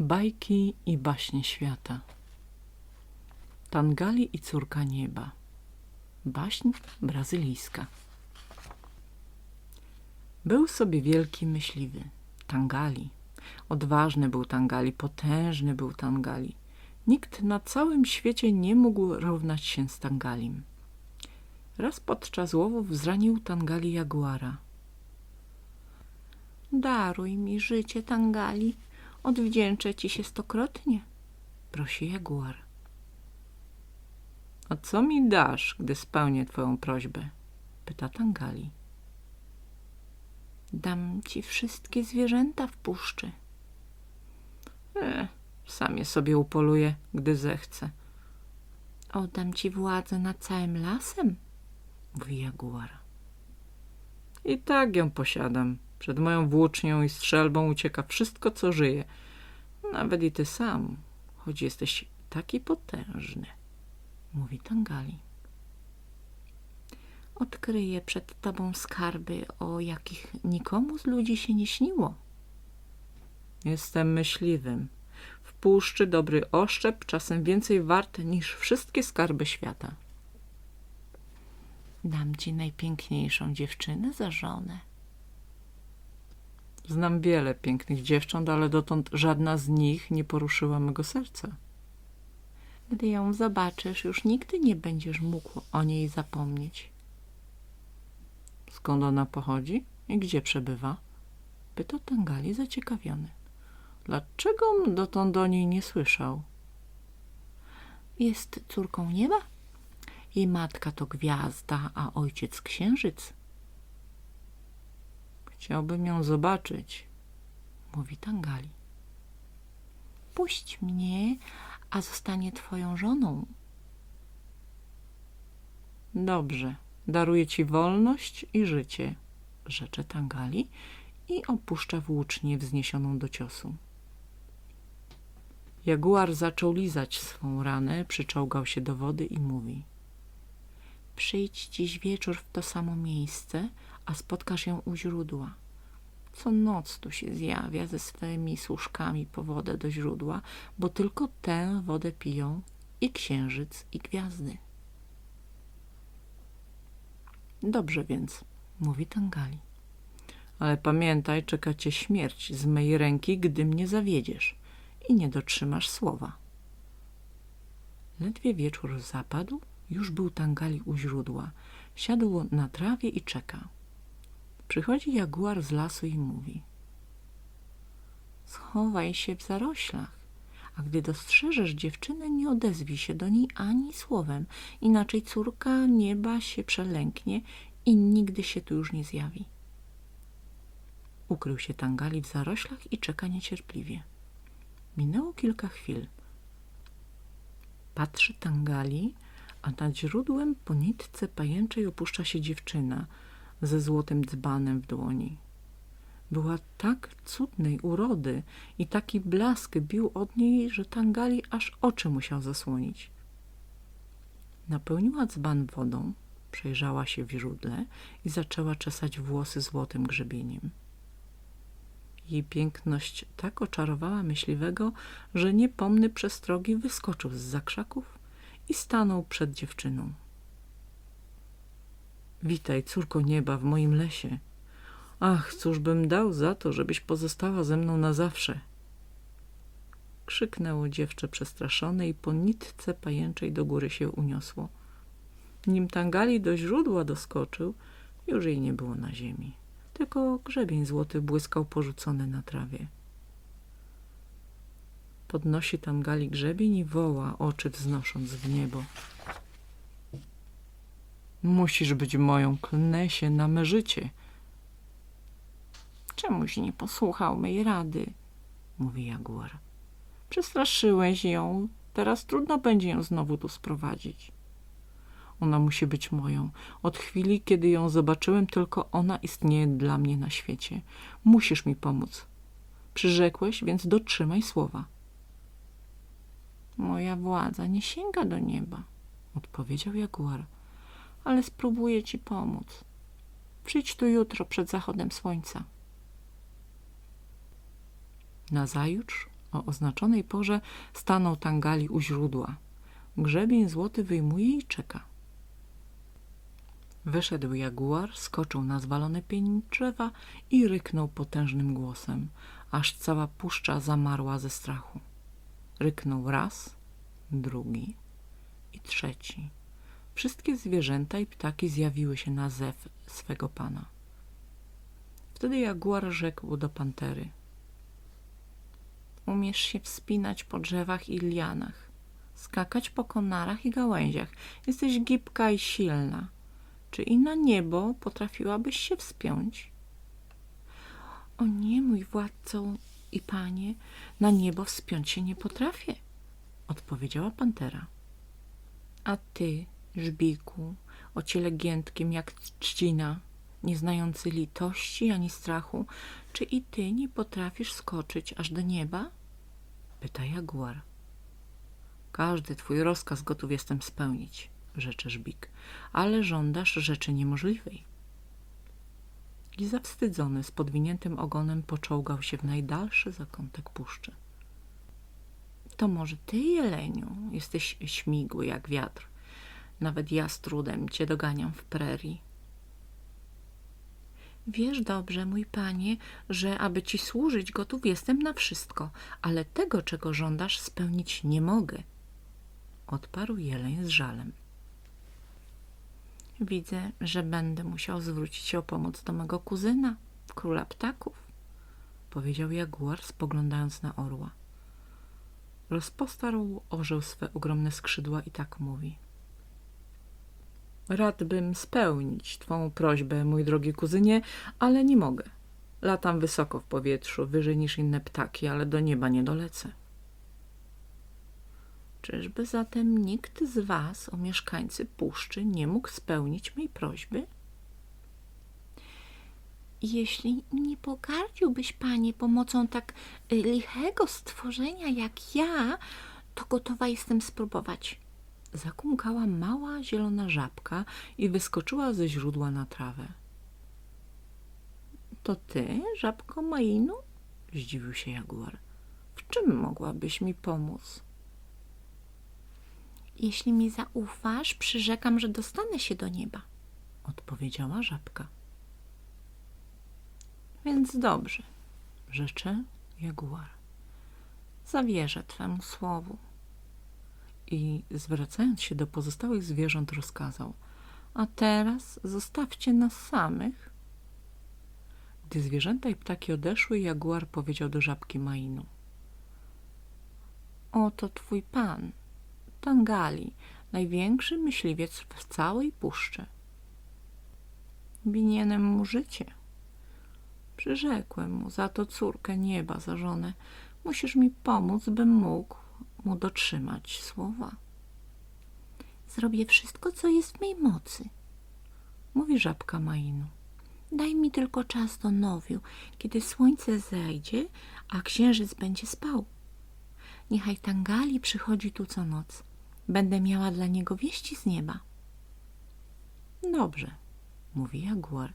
Bajki i baśnie świata Tangali i córka nieba Baśń brazylijska Był sobie wielki myśliwy, Tangali. Odważny był Tangali, potężny był Tangali. Nikt na całym świecie nie mógł równać się z Tangalim. Raz podczas łowów zranił Tangali jaguara. Daruj mi życie, Tangali, odwdzięczę ci się stokrotnie, prosi jaguar. A co mi dasz, gdy spełnię twoją prośbę? pyta Tangali. Dam ci wszystkie zwierzęta w puszczy. E, sam je sobie upoluję, gdy zechcę. Oddam ci władzę nad całym lasem, mówi jaguar. I tak ją posiadam. Przed moją włócznią i strzelbą ucieka wszystko, co żyje. Nawet i ty sam, choć jesteś taki potężny, mówi Tangali. Odkryję przed tobą skarby, o jakich nikomu z ludzi się nie śniło. Jestem myśliwym. W puszczy dobry oszczep czasem więcej wart niż wszystkie skarby świata. Dam ci najpiękniejszą dziewczynę za żonę. Znam wiele pięknych dziewcząt, ale dotąd żadna z nich nie poruszyła mego serca. Gdy ją zobaczysz, już nigdy nie będziesz mógł o niej zapomnieć. Skąd ona pochodzi i gdzie przebywa? Pytał Tangali zaciekawiony. Dlaczego dotąd o niej nie słyszał? Jest córką nieba. Jej matka to gwiazda, a ojciec księżyc. Chciałbym ją zobaczyć, mówi Tangali. Puść mnie, a zostanie twoją żoną. Dobrze, daruję ci wolność i życie, rzecze Tangali i opuszcza włócznię wzniesioną do ciosu. Jaguar zaczął lizać swą ranę, przyczołgał się do wody i mówi Przyjdź dziś wieczór w to samo miejsce, a spotkasz ją u źródła. Co noc tu się zjawia ze swymi służkami po wodę do źródła, bo tylko tę wodę piją i księżyc, i gwiazdy. Dobrze więc, mówi Tangali. Ale pamiętaj, czeka cię śmierć z mej ręki, gdy mnie zawiedziesz i nie dotrzymasz słowa. Ledwie wieczór zapadł, już był Tangali u źródła. Siadł na trawie i czeka. Przychodzi jaguar z lasu i mówi Schowaj się w zaroślach, a gdy dostrzeżesz dziewczynę, nie odezwij się do niej ani słowem, inaczej córka nieba się przelęknie i nigdy się tu już nie zjawi. Ukrył się Tangali w zaroślach i czeka niecierpliwie. Minęło kilka chwil. Patrzy Tangali, a nad źródłem po nitce pajęczej opuszcza się dziewczyna ze złotym dzbanem w dłoni. Była tak cudnej urody i taki blask bił od niej, że Tangali aż oczy musiał zasłonić. Napełniła dzban wodą, przejrzała się w źródle i zaczęła czesać włosy złotym grzebieniem. Jej piękność tak oczarowała myśliwego, że niepomny przestrogi wyskoczył z zakrzaków i stanął przed dziewczyną. Witaj, córko nieba, w moim lesie. Ach, cóż bym dał za to, żebyś pozostała ze mną na zawsze. Krzyknęło dziewczę przestraszone i po nitce pajęczej do góry się uniosło. Nim Tangali do źródła doskoczył, już jej nie było na ziemi. Tylko grzebień złoty błyskał porzucony na trawie. Podnosi Tangali grzebień i woła, oczy wznosząc w niebo. Musisz być moją, klnę się na me życie. Czemuś nie posłuchał mej rady, mówi jaguar. Przestraszyłeś ją, teraz trudno będzie ją znowu tu sprowadzić. Ona musi być moją. Od chwili, kiedy ją zobaczyłem, tylko ona istnieje dla mnie na świecie. Musisz mi pomóc. Przyrzekłeś, więc dotrzymaj słowa. Moja władza nie sięga do nieba, odpowiedział jaguar, ale spróbuję ci pomóc. Przyjdź tu jutro przed zachodem słońca. Nazajutrz O oznaczonej porze stanął Tangali u źródła. Grzebień złoty wyjmuje i czeka. Wyszedł jaguar, skoczył na zwalony pień drzewa i ryknął potężnym głosem, aż cała puszcza zamarła ze strachu. Ryknął raz, drugi i trzeci. Wszystkie zwierzęta i ptaki zjawiły się na zew swego pana. Wtedy jaguar rzekł do pantery. Umiesz się wspinać po drzewach i lianach, skakać po konarach i gałęziach. Jesteś gibka i silna. Czy i na niebo potrafiłabyś się wspiąć? O nie, mój władco i panie, na niebo wspiąć się nie potrafię, odpowiedziała pantera. A ty, żbiku, o ciele giętkim jak trzcina, nie znający litości ani strachu, czy i ty nie potrafisz skoczyć aż do nieba? Pyta jaguar. Każdy twój rozkaz gotów jestem spełnić, rzecze żbik, ale żądasz rzeczy niemożliwej. I zawstydzony, z podwiniętym ogonem poczołgał się w najdalszy zakątek puszczy. To może ty, jeleniu, jesteś śmigły jak wiatr. Nawet ja z trudem cię doganiam w prerii. Wiesz dobrze, mój panie, że aby ci służyć gotów jestem na wszystko, ale tego, czego żądasz, spełnić nie mogę. Odparł jeleń z żalem. Widzę, że będę musiał zwrócić się o pomoc do mego kuzyna, króla ptaków, powiedział jaguar, spoglądając na orła. Rozpostarł orzeł swe ogromne skrzydła i tak mówi. Rad bym spełnić twą prośbę, mój drogi kuzynie, ale nie mogę. Latam wysoko w powietrzu, wyżej niż inne ptaki, ale do nieba nie dolecę. Czyżby zatem nikt z was, o mieszkańcy puszczy, nie mógł spełnić mej prośby? Jeśli nie pogardziłbyś, panie, pomocą tak y, lichego stworzenia jak ja, to gotowa jestem spróbować. Zakumkała mała zielona żabka i wyskoczyła ze źródła na trawę. To ty, żabko Mainu? Zdziwił się jaguar. W czym mogłabyś mi pomóc? Jeśli mi zaufasz, przyrzekam, że dostanę się do nieba. Odpowiedziała żabka. Więc dobrze, rzecze jaguar. Zawierzę twemu słowu. I zwracając się do pozostałych zwierząt rozkazał. A teraz zostawcie nas samych. Gdy zwierzęta i ptaki odeszły, jaguar powiedział do żabki Mainu. Oto twój pan, Tangali, największy myśliwiec w całej puszczy. Winienem mu życie. Przyrzekłem mu za to córkę nieba za żonę. Musisz mi pomóc, bym mógł mu dotrzymać słowa. Zrobię wszystko, co jest w mej mocy, Mówi żabka Mainu. Daj mi tylko czas do nowiu, kiedy słońce zejdzie, a księżyc będzie spał. Niechaj Tangali przychodzi tu co noc. Będę miała dla niego wieści z nieba. Dobrze, mówi jaguar.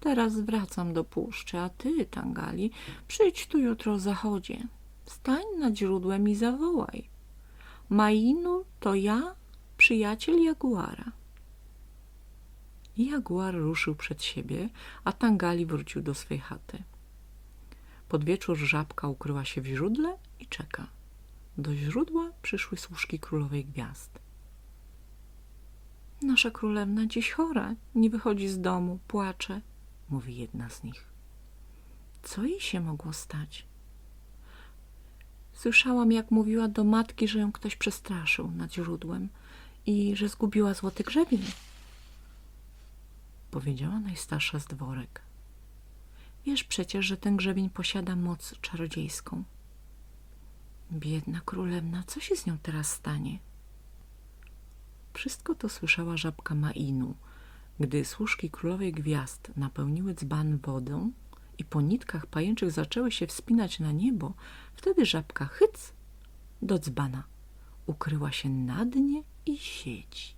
Teraz wracam do puszczy, a ty, Tangali, przyjdź tu jutro o zachodzie. Stań nad źródłem i zawołaj. Mainu to ja, przyjaciel jaguara. Jaguar ruszył przed siebie, a Tangali wrócił do swej chaty. Pod wieczór żabka ukryła się w źródle i czeka. Do źródła przyszły służki królowej gwiazd. Nasza królewna dziś chora, nie wychodzi z domu, płacze, mówi jedna z nich. Co jej się mogło stać? Słyszałam, jak mówiła do matki, że ją ktoś przestraszył nad źródłem i że zgubiła złoty grzebień. Powiedziała najstarsza z dworek. Wiesz przecież, że ten grzebień posiada moc czarodziejską. Biedna królewna, co się z nią teraz stanie? Wszystko to słyszała żabka Mainu. Gdy służki królowej gwiazd napełniły dzban wodą i po nitkach pajęczych zaczęły się wspinać na niebo, wtedy żabka hyc do dzbana. Ukryła się na dnie i siedzi.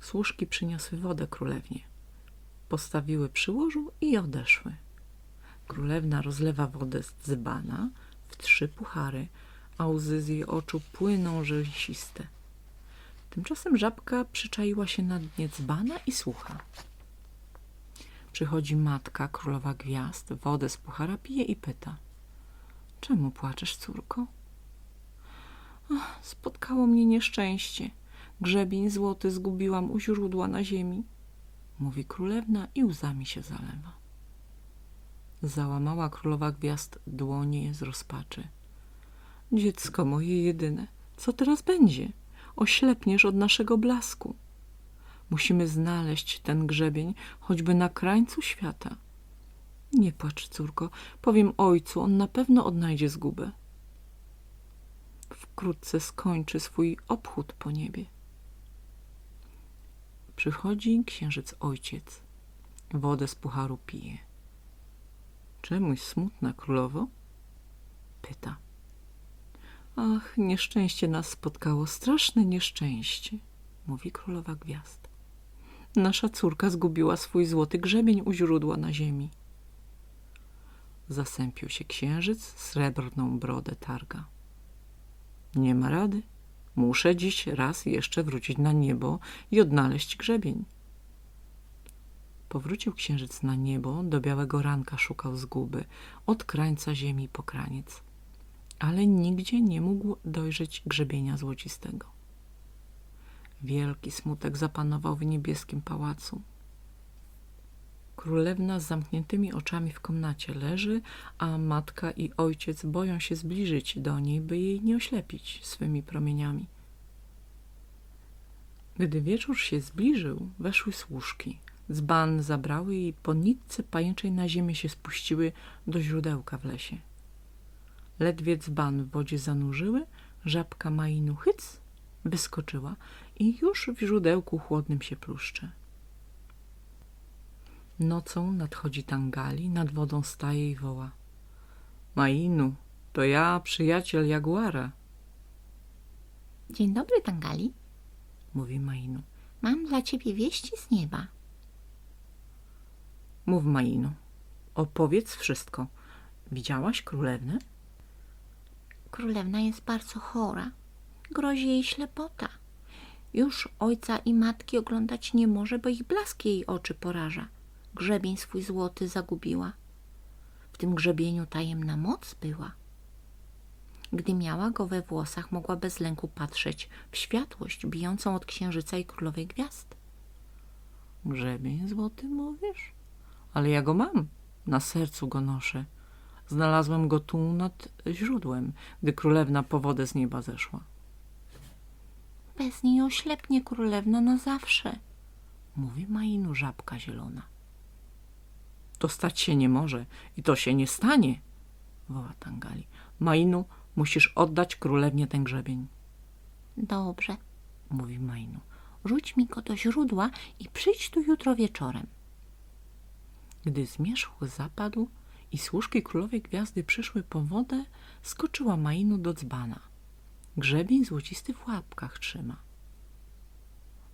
Służki przyniosły wodę królewnie. Postawiły przy łożu i odeszły. Królewna rozlewa wodę z dzbana, trzy puchary, a łzy z jej oczu płyną rzęsiste. Tymczasem żabka przyczaiła się na dnie dzbana i słucha. Przychodzi matka, królowa gwiazd, wodę z puchara pije i pyta. Czemu płaczesz, córko? Spotkało mnie nieszczęście. Grzebień złoty zgubiłam u źródła na ziemi, mówi królewna i łzami się zalewa. Załamała królowa gwiazd dłonie z rozpaczy. Dziecko moje jedyne, co teraz będzie? Oślepniesz od naszego blasku. Musimy znaleźć ten grzebień, choćby na krańcu świata. Nie płacz, córko, powiem ojcu, on na pewno odnajdzie zgubę. Wkrótce skończy swój obchód po niebie. Przychodzi księżyc ojciec. Wodę z pucharu pije. Czemuś smutna, królowo? Pyta. Ach, nieszczęście nas spotkało, straszne nieszczęście, mówi królowa gwiazd. Nasza córka zgubiła swój złoty grzebień u źródła na ziemi. Zasępił się księżyc, srebrną brodę targa. Nie ma rady. Muszę dziś raz jeszcze wrócić na niebo i odnaleźć grzebień. Powrócił księżyc na niebo, do białego ranka szukał zguby, od krańca ziemi po kraniec, ale nigdzie nie mógł dojrzeć grzebienia złocistego. Wielki smutek zapanował w niebieskim pałacu. Królewna z zamkniętymi oczami w komnacie leży, a matka i ojciec boją się zbliżyć do niej, by jej nie oślepić swymi promieniami. Gdy wieczór się zbliżył, weszły służki. Dzban zabrały i po nitce pajęczej na ziemię się spuściły do źródełka w lesie. Ledwie dzban w wodzie zanurzyły, żabka mainu hyc wyskoczyła i już w źródełku chłodnym się pluszcze. Nocą nadchodzi Tangali, nad wodą staje i woła. Mainu, to ja, przyjaciel Jaguara, Dzień dobry, Tangali. mówi Mainu. Mam dla ciebie wieści z nieba. Mów Mainu, opowiedz wszystko. Widziałaś królewnę? Królewna jest bardzo chora. Grozi jej ślepota. Już ojca i matki oglądać nie może, bo ich blask jej oczy poraża. Grzebień swój złoty zagubiła. W tym grzebieniu tajemna moc była. Gdy miała go we włosach, mogła bez lęku patrzeć w światłość bijącą od księżyca i królowej gwiazd. Grzebień złoty, mówisz? Ale ja go mam, na sercu go noszę. Znalazłem go tu nad źródłem, gdy królewna po wodę z nieba zeszła. Bez niej oślepnie królewna na zawsze. Mówi Mainu żabka zielona. To stać się nie może i to się nie stanie, woła Tangali. Mainu, musisz oddać królewnie ten grzebień, Dobrze, mówi Mainu. rzuć mi go do źródła i przyjdź tu jutro wieczorem. Gdy zmierzch zapadł i służki królowej gwiazdy przyszły po wodę, skoczyła Mainu do dzbana. Grzebień złocisty w łapkach trzyma.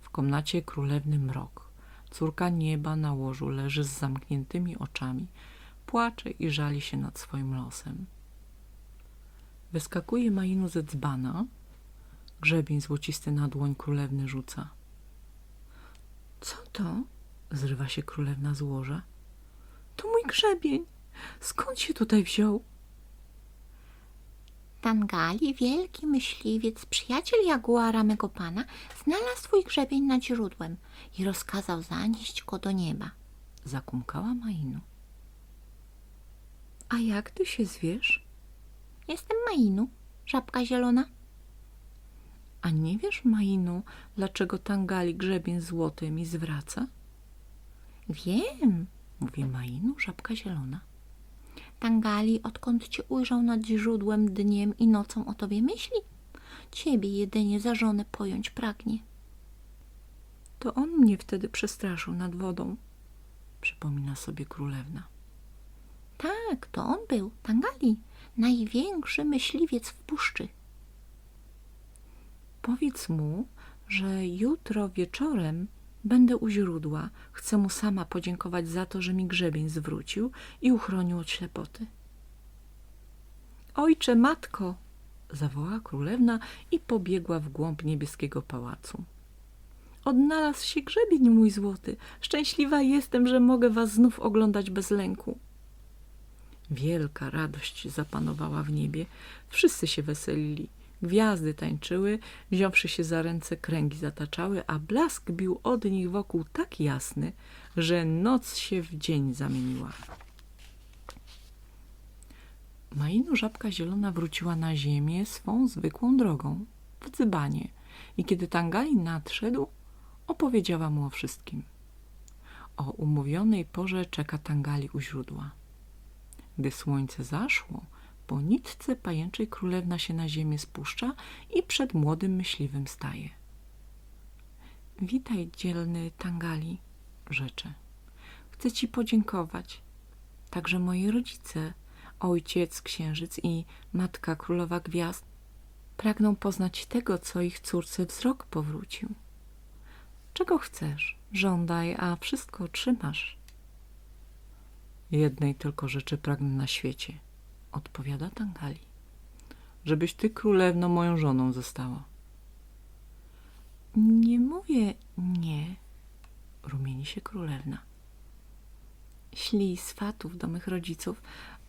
W komnacie królewny mrok. Córka nieba na łożu leży z zamkniętymi oczami, płacze i żali się nad swoim losem. Wyskakuje Mainu ze dzbana, grzebień złocisty na dłoń królewny rzuca. Co to? Zrywa się królewna z łoża. To mój grzebień. Skąd się tutaj wziął? Tangali, wielki myśliwiec, przyjaciel jaguara mego pana, znalazł swój grzebień nad źródłem i rozkazał zanieść go do nieba. Zakumkała Mainu. A jak ty się zwiesz? Jestem Mainu, żabka zielona. A nie wiesz, Mainu, dlaczego Tangali grzebień złoty mi zwraca? Wiem, Mówi Mainu, żabka zielona. Tangali, odkąd cię ujrzał nad źródłem dniem i nocą o tobie myśli, ciebie jedynie za żonę pojąć pragnie. To on mnie wtedy przestraszył nad wodą, przypomina sobie królewna. Tak, to on był, Tangali, największy myśliwiec w puszczy. Powiedz mu, że jutro wieczorem będę u źródła. Chcę mu sama podziękować za to, że mi grzebień zwrócił i uchronił od ślepoty. Ojcze, matko! zawołała królewna i pobiegła w głąb niebieskiego pałacu. Odnalazł się grzebień mój złoty. Szczęśliwa jestem, że mogę was znów oglądać bez lęku. Wielka radość zapanowała w niebie. Wszyscy się weselili. Gwiazdy tańczyły, wziąwszy się za ręce, kręgi zataczały, a blask bił od nich wokół tak jasny, że noc się w dzień zamieniła. Mainu żabka zielona wróciła na ziemię swą zwykłą drogą, w dzbanie. I kiedy Tangali nadszedł, opowiedziała mu o wszystkim. O umówionej porze czeka Tangali u źródła. Gdy słońce zaszło, po nitce pajęczej królewna się na ziemię spuszcza i przed młodym myśliwym staje. Witaj, dzielny Tangali, rzecze. Chcę ci podziękować. Także moi rodzice, ojciec księżyc i matka królowa gwiazd pragną poznać tego, co ich córce wzrok powrócił. Czego chcesz? Żądaj, a wszystko otrzymasz. Jednej tylko rzeczy pragnę na świecie, odpowiada Tangali. Żebyś ty królewną moją żoną została. Nie mówię nie, rumieni się królewna. Ślij swatów do mych rodziców,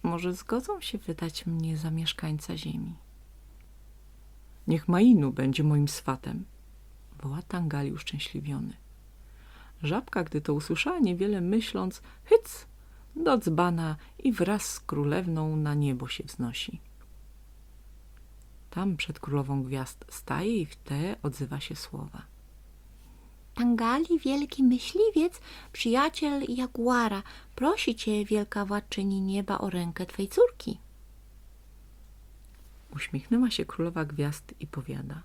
może zgodzą się wydać mnie za mieszkańca ziemi. Niech Mainu będzie moim swatem, woła Tangali uszczęśliwiony. Żabka, gdy to usłyszała, niewiele myśląc, hyc, do dzbana i wraz z królewną na niebo się wznosi. Tam przed królową gwiazd staje i w te odzywa się słowa. Tangali, wielki myśliwiec, przyjaciel Jaguara, prosi cię, wielka władczyni nieba, o rękę twej córki. Uśmiechnęła się królowa gwiazd i powiada.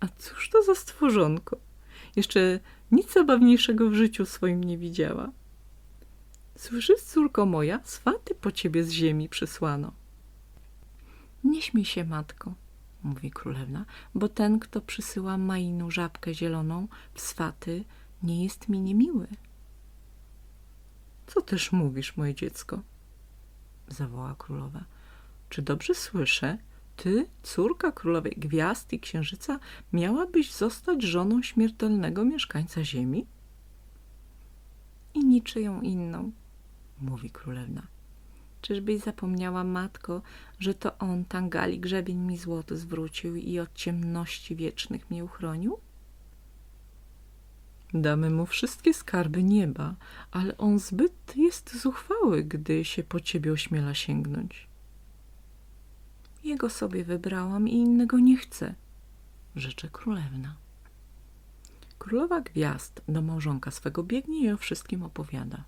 A cóż to za stworzonko? Jeszcze nic zabawniejszego w życiu swoim nie widziała. Słyszysz, córko moja, swaty po ciebie z ziemi przysłano. Nie śmiej się, matko, mówi królewna, bo ten, kto przysyła Mainu żabkę zieloną w swaty, nie jest mi niemiły. Co też mówisz, moje dziecko? zawołała królowa. Czy dobrze słyszę? Ty, córka królowej gwiazd i księżyca, miałabyś zostać żoną śmiertelnego mieszkańca ziemi? I niczyją inną, mówi królewna. Czyżbyś zapomniała, matko, że to on, Tangali, grzebień mi złoty zwrócił i od ciemności wiecznych mnie uchronił? Damy mu wszystkie skarby nieba, ale on zbyt jest zuchwały, gdy się po ciebie ośmiela sięgnąć. Jego sobie wybrałam i innego nie chcę, rzecze królewna. Królowa gwiazd do małżonka swego biegnie i o wszystkim opowiada.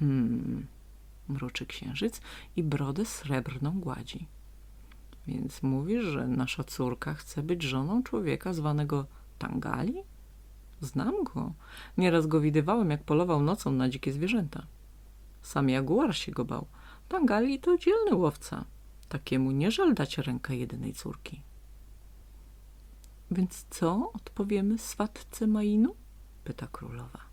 Hmm, mruczy księżyc i brodę srebrną gładzi. Więc mówisz, że nasza córka chce być żoną człowieka zwanego Tangali? Znam go. Nieraz go widywałem, jak polował nocą na dzikie zwierzęta. Sam jaguar się go bał. Tangali to dzielny łowca. Takiemu nie żal dać rękę jedynej córki. Więc co odpowiemy swatce Mainu? pyta królowa.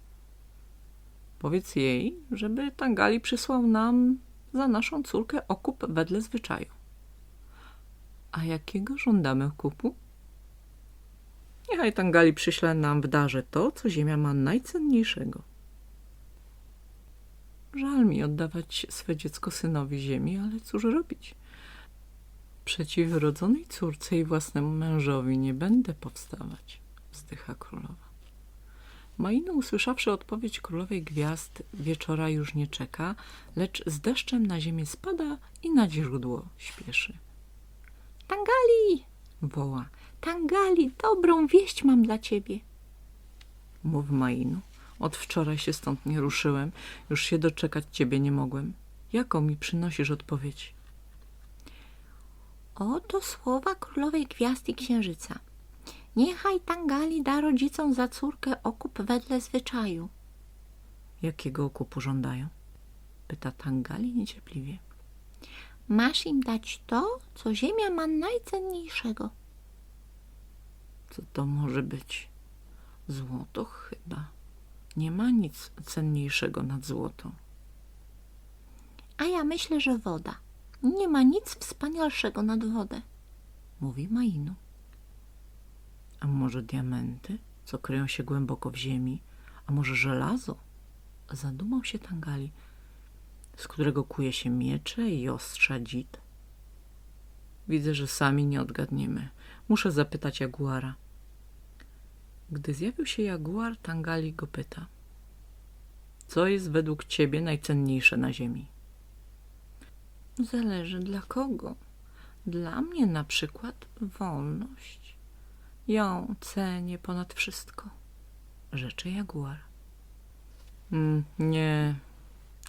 Powiedz jej, żeby Tangali przysłał nam za naszą córkę okup wedle zwyczaju. A jakiego żądamy okupu? Niechaj Tangali przyśle nam w darze to, co ziemia ma najcenniejszego. Żal mi oddawać swe dziecko synowi ziemi, ale cóż robić? Przeciw rodzonej córce i własnemu mężowi nie będę powstawać, wzdycha królowa. Maino, usłyszawszy odpowiedź królowej gwiazd, wieczora już nie czeka, lecz z deszczem na ziemię spada i na źródło śpieszy. Tangali, Woła, Tangali, dobrą wieść mam dla ciebie. mów Mainu, od wczoraj się stąd nie ruszyłem, już się doczekać ciebie nie mogłem. Jaką mi przynosisz odpowiedź? Oto słowa królowej gwiazd i księżyca. Niechaj Tangali da rodzicom za córkę okup wedle zwyczaju. Jakiego okupu żądają? Pyta Tangali niecierpliwie. Masz im dać to, co ziemia ma najcenniejszego. Co to może być? Złoto chyba. Nie ma nic cenniejszego nad złoto. A ja myślę, że woda. Nie ma nic wspanialszego nad wodę, mówi Mainu. A może diamenty, co kryją się głęboko w ziemi? A może żelazo? Zadumał się Tangali, z którego kuje się miecze i ostrza dzid. Widzę, że sami nie odgadniemy. Muszę zapytać Jaguara. Gdy zjawił się Jaguar, Tangali go pyta. Co jest według ciebie najcenniejsze na ziemi? Zależy dla kogo. Dla mnie na przykład wolność. Ją cenię ponad wszystko. Rzeczy Jaguar. Mm, nie,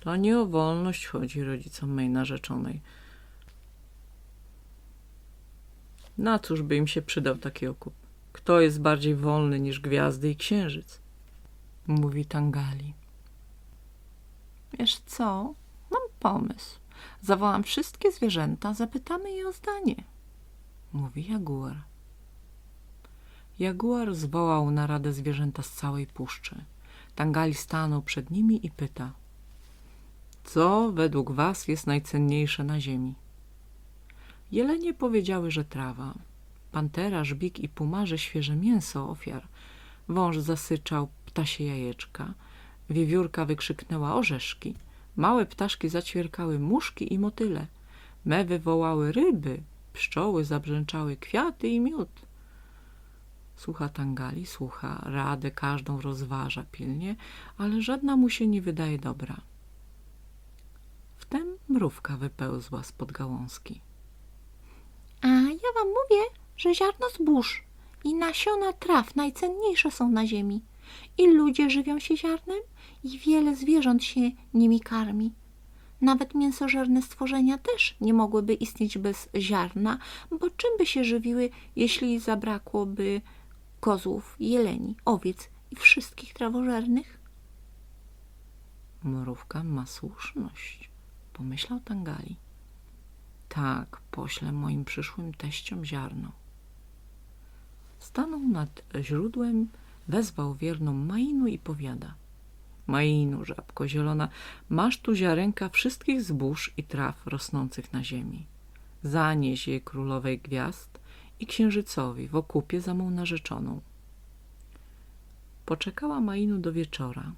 to nie o wolność chodzi rodzicom mej narzeczonej. Na cóż by im się przydał taki okup? Kto jest bardziej wolny niż gwiazdy i księżyc? Mówi Tangali. Wiesz co? Mam pomysł. Zawołam wszystkie zwierzęta, zapytamy je o zdanie. Mówi Jaguar. Jaguar zwołał na radę zwierzęta z całej puszczy. Tangali stanął przed nimi i pyta. Co według was jest najcenniejsze na ziemi? Jelenie powiedziały, że trawa. Pantera, żbik i pumarze świeże mięso ofiar. Wąż zasyczał ptasie jajeczka. Wiewiórka wykrzyknęła orzeszki. Małe ptaszki zaćwierkały muszki i motyle. Mewy wołały ryby. Pszczoły zabrzęczały kwiaty i miód. Słucha Tangali, słucha, radę każdą rozważa pilnie, ale żadna mu się nie wydaje dobra. Wtem mrówka wypełzła spod gałązki. A ja wam mówię, że ziarno zbóż i nasiona traw najcenniejsze są na ziemi. I ludzie żywią się ziarnem i wiele zwierząt się nimi karmi. Nawet mięsożerne stworzenia też nie mogłyby istnieć bez ziarna, bo czym by się żywiły, jeśli zabrakłoby kozłów, jeleni, owiec i wszystkich trawożernych? Mrówka ma słuszność, pomyślał Tangali. Tak, poślę moim przyszłym teściom ziarno. Stanął nad źródłem, wezwał wierną Mainu i powiada. Mainu, żabko zielona, masz tu ziarenka wszystkich zbóż i traw rosnących na ziemi. Zanieś je królowej gwiazd i księżycowi w okupie za mą narzeczoną. Poczekała Mainu do wieczora,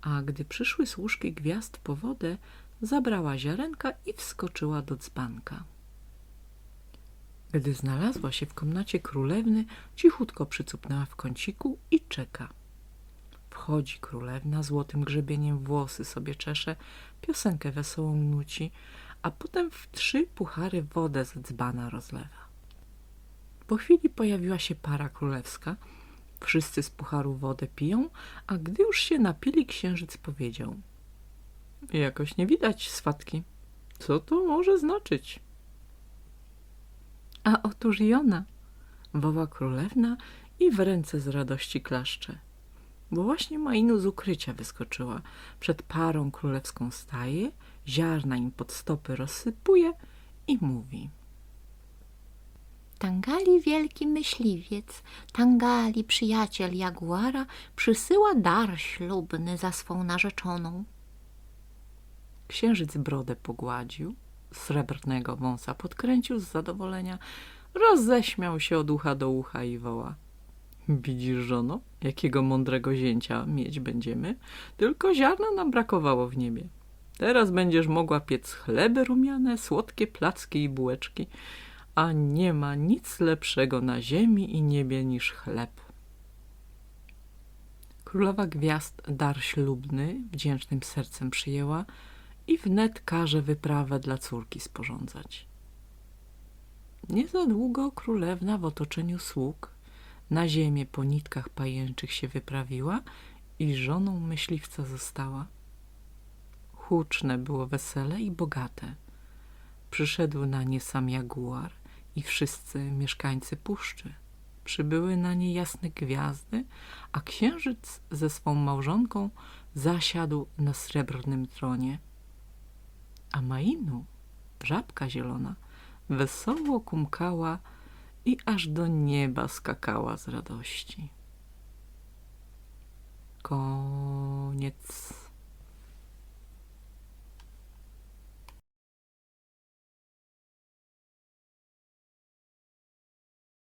a gdy przyszły służki gwiazd po wodę, zabrała ziarenka i wskoczyła do dzbanka. Gdy znalazła się w komnacie królewny, cichutko przycupnęła w kąciku i czeka. Wchodzi królewna, złotym grzebieniem włosy sobie czesze, piosenkę wesołą nuci, a potem w trzy puchary wodę z dzbana rozlewa. Po chwili pojawiła się para królewska. Wszyscy z pucharu wodę piją, a gdy już się napili, księżyc powiedział – Jakoś nie widać swatki. Co to może znaczyć? A otóż i ona, woła królewna i w ręce z radości klaszcze. Bo właśnie Mainu z ukrycia wyskoczyła. Przed parą królewską staje, ziarna im pod stopy rozsypuje i mówi. Tangali wielki myśliwiec, Tangali przyjaciel Jaguara przysyła dar ślubny za swą narzeczoną. Księżyc brodę pogładził, srebrnego wąsa podkręcił z zadowolenia, roześmiał się od ucha do ucha i woła. Widzisz, żono, jakiego mądrego zięcia mieć będziemy? Tylko ziarna nam brakowało w niebie. Teraz będziesz mogła piec chleby rumiane, słodkie placki i bułeczki, a nie ma nic lepszego na ziemi i niebie niż chleb. Królowa Gwiazd dar ślubny wdzięcznym sercem przyjęła, i wnet każe wyprawę dla córki sporządzać. Nie za długo królewna w otoczeniu sług na ziemię po nitkach pajęczych się wyprawiła i żoną myśliwca została. Huczne było wesele i bogate. Przyszedł na nie sam jaguar i wszyscy mieszkańcy puszczy. Przybyły na nie jasne gwiazdy, a księżyc ze swą małżonką zasiadł na srebrnym tronie a Mainu, żabka zielona, wesoło kumkała i aż do nieba skakała z radości. Koniec.